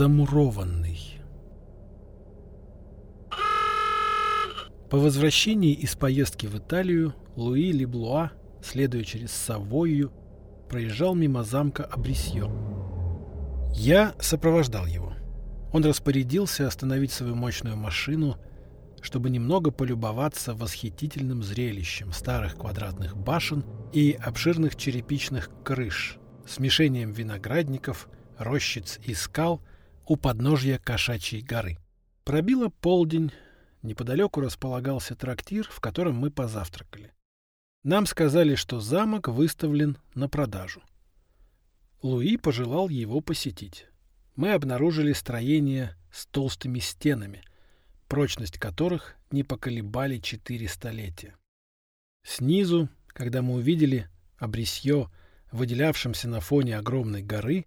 Замурованный. По возвращении из поездки в Италию Луи Леблуа, следуя через Савойю, проезжал мимо замка Абрисье. Я сопровождал его. Он распорядился остановить свою мощную машину, чтобы немного полюбоваться восхитительным зрелищем старых квадратных башен и обширных черепичных крыш, смешением виноградников, рощиц и скал у подножья Кошачьей горы. Пробило полдень, неподалеку располагался трактир, в котором мы позавтракали. Нам сказали, что замок выставлен на продажу. Луи пожелал его посетить. Мы обнаружили строение с толстыми стенами, прочность которых не поколебали четыре столетия. Снизу, когда мы увидели Абрисье, выделявшимся на фоне огромной горы,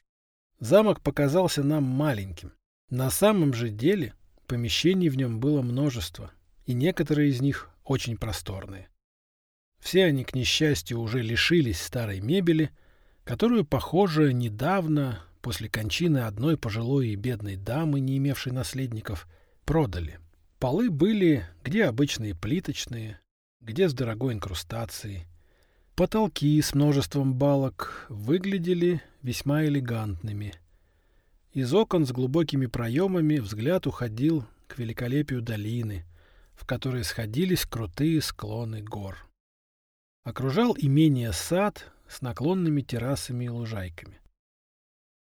замок показался нам маленьким. На самом же деле помещений в нем было множество, и некоторые из них очень просторные. Все они, к несчастью, уже лишились старой мебели, которую, похоже, недавно, после кончины одной пожилой и бедной дамы, не имевшей наследников, продали. Полы были где обычные плиточные, где с дорогой инкрустацией. Потолки с множеством балок выглядели весьма элегантными. Из окон с глубокими проемами взгляд уходил к великолепию долины, в которой сходились крутые склоны гор. Окружал имение сад с наклонными террасами и лужайками.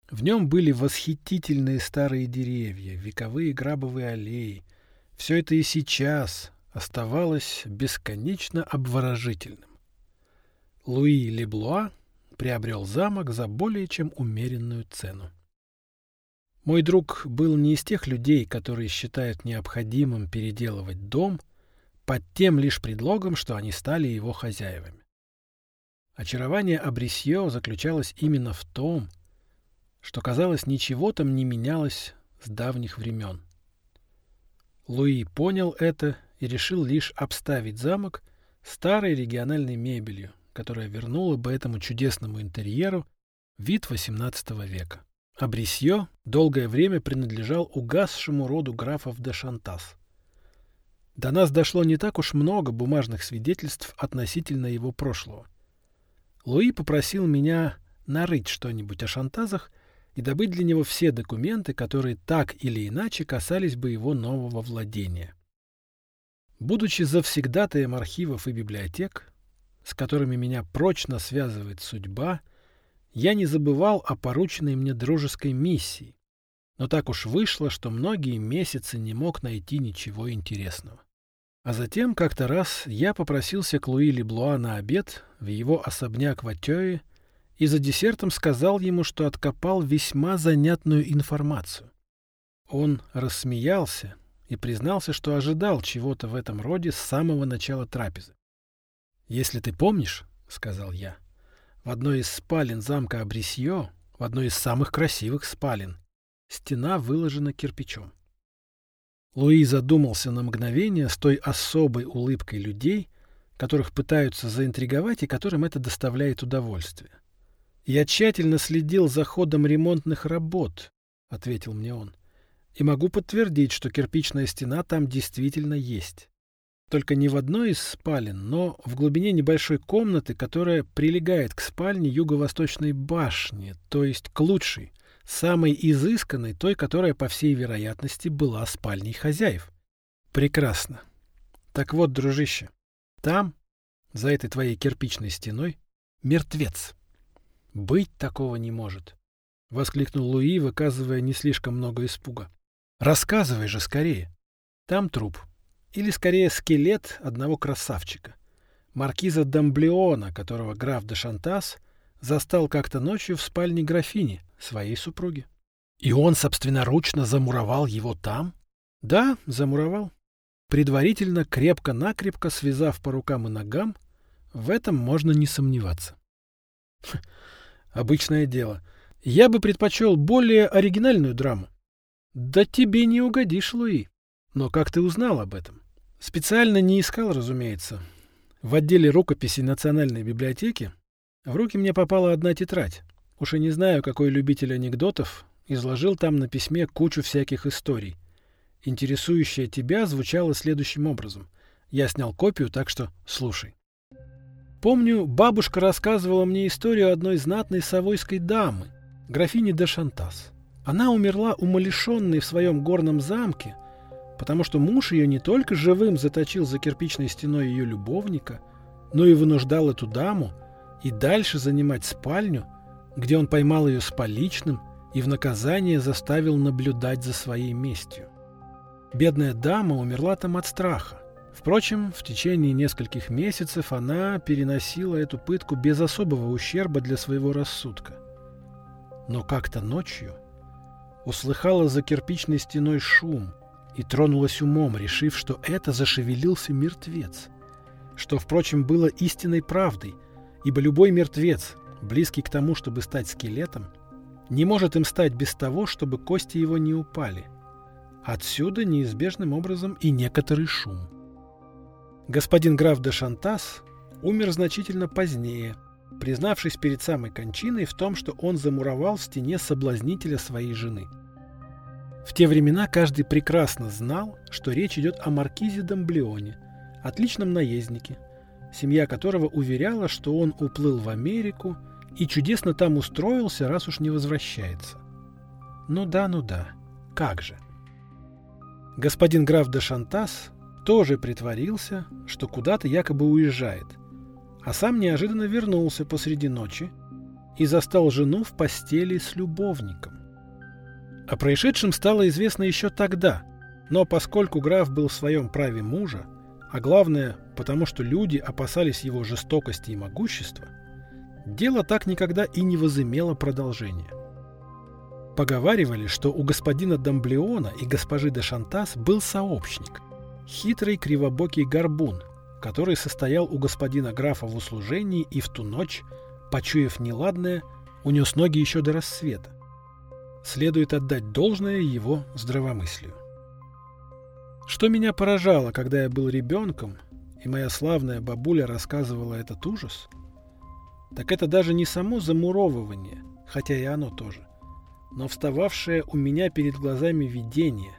В нем были восхитительные старые деревья, вековые грабовые аллеи, все это и сейчас оставалось бесконечно обворожительным. Луи Леблуа приобрел замок за более чем умеренную цену. Мой друг был не из тех людей, которые считают необходимым переделывать дом под тем лишь предлогом, что они стали его хозяевами. Очарование Абрисье заключалось именно в том, что, казалось, ничего там не менялось с давних времен. Луи понял это и решил лишь обставить замок старой региональной мебелью, которая вернула бы этому чудесному интерьеру вид XVIII века. Абрисье долгое время принадлежал угасшему роду графов де Шантас. До нас дошло не так уж много бумажных свидетельств относительно его прошлого. Луи попросил меня нарыть что-нибудь о Шантазах и добыть для него все документы, которые так или иначе касались бы его нового владения. Будучи завсегдатаем архивов и библиотек, с которыми меня прочно связывает судьба, я не забывал о порученной мне дружеской миссии, но так уж вышло, что многие месяцы не мог найти ничего интересного. А затем как-то раз я попросился к Луи Леблуа на обед в его особняк в Атёе и за десертом сказал ему, что откопал весьма занятную информацию. Он рассмеялся и признался, что ожидал чего-то в этом роде с самого начала трапезы. «Если ты помнишь, — сказал я, — в одной из спален замка Абрисье, в одной из самых красивых спален, стена выложена кирпичом. Луи задумался на мгновение с той особой улыбкой людей, которых пытаются заинтриговать и которым это доставляет удовольствие. «Я тщательно следил за ходом ремонтных работ», — ответил мне он. «И могу подтвердить, что кирпичная стена там действительно есть. Только не в одной из спален, но в глубине небольшой комнаты, которая прилегает к спальне юго-восточной башни, то есть к лучшей, самой изысканной, той, которая, по всей вероятности, была спальней хозяев. Прекрасно. Так вот, дружище, там, за этой твоей кирпичной стеной, мертвец. «Быть такого не может!» — воскликнул Луи, выказывая не слишком много испуга. «Рассказывай же скорее!» «Там труп. Или, скорее, скелет одного красавчика. Маркиза Дамблеона, которого граф де Шантас застал как-то ночью в спальне графини, своей супруги. И он собственноручно замуровал его там? Да, замуровал. Предварительно крепко-накрепко связав по рукам и ногам, в этом можно не сомневаться. Обычное дело. Я бы предпочел более оригинальную драму. Да тебе не угодишь, Луи. Но как ты узнал об этом? Специально не искал, разумеется. В отделе рукописей Национальной библиотеки в руки мне попала одна тетрадь. Уж и не знаю, какой любитель анекдотов изложил там на письме кучу всяких историй. Интересующая тебя звучала следующим образом. Я снял копию, так что слушай. Помню, бабушка рассказывала мне историю одной знатной совойской дамы, графини де Шантас. Она умерла умалишенной в своем горном замке, потому что муж ее не только живым заточил за кирпичной стеной ее любовника, но и вынуждал эту даму и дальше занимать спальню, где он поймал ее с поличным и в наказание заставил наблюдать за своей местью. Бедная дама умерла там от страха. Впрочем, в течение нескольких месяцев она переносила эту пытку без особого ущерба для своего рассудка. Но как-то ночью услыхала за кирпичной стеной шум и тронулась умом, решив, что это зашевелился мертвец, что, впрочем, было истинной правдой, ибо любой мертвец, близкий к тому, чтобы стать скелетом, не может им стать без того, чтобы кости его не упали. Отсюда неизбежным образом и некоторый шум. Господин граф де Шантас умер значительно позднее, признавшись перед самой кончиной в том, что он замуровал в стене соблазнителя своей жены. В те времена каждый прекрасно знал, что речь идет о маркизе Домблеоне, отличном наезднике, семья которого уверяла, что он уплыл в Америку – и чудесно там устроился, раз уж не возвращается. Ну да, ну да, как же. Господин граф де Шантас тоже притворился, что куда-то якобы уезжает, а сам неожиданно вернулся посреди ночи и застал жену в постели с любовником. О происшедшем стало известно еще тогда, но поскольку граф был в своем праве мужа, а главное, потому что люди опасались его жестокости и могущества – дело так никогда и не возымело продолжения. Поговаривали, что у господина Домблеона и госпожи де Шантас был сообщник, хитрый кривобокий горбун, который состоял у господина графа в услужении и в ту ночь, почуяв неладное, унес ноги еще до рассвета. Следует отдать должное его здравомыслию. Что меня поражало, когда я был ребенком, и моя славная бабуля рассказывала этот ужас – так это даже не само замуровывание, хотя и оно тоже, но встававшее у меня перед глазами видение.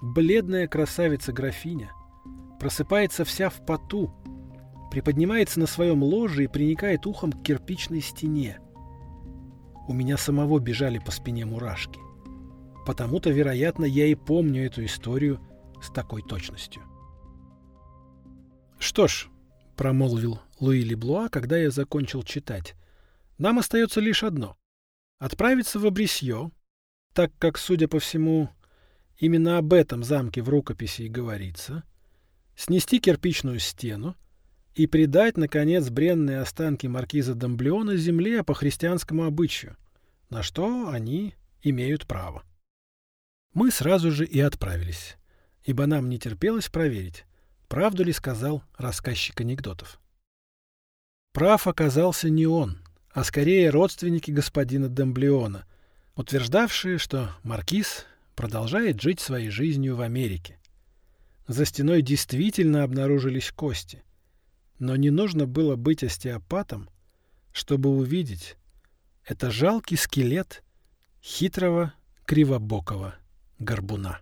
Бледная красавица-графиня просыпается вся в поту, приподнимается на своем ложе и приникает ухом к кирпичной стене. У меня самого бежали по спине мурашки. Потому-то, вероятно, я и помню эту историю с такой точностью. Что ж, — промолвил Луи Леблуа, когда я закончил читать. «Нам остается лишь одно — отправиться в Абрисье, так как, судя по всему, именно об этом замке в рукописи и говорится, снести кирпичную стену и предать, наконец, бренные останки маркиза Домблеона земле по христианскому обычаю, на что они имеют право». Мы сразу же и отправились, ибо нам не терпелось проверить, Правду ли сказал рассказчик анекдотов? Прав оказался не он, а скорее родственники господина Демблеона, утверждавшие, что маркиз продолжает жить своей жизнью в Америке. За стеной действительно обнаружились кости, но не нужно было быть остеопатом, чтобы увидеть, это жалкий скелет хитрого кривобокого горбуна.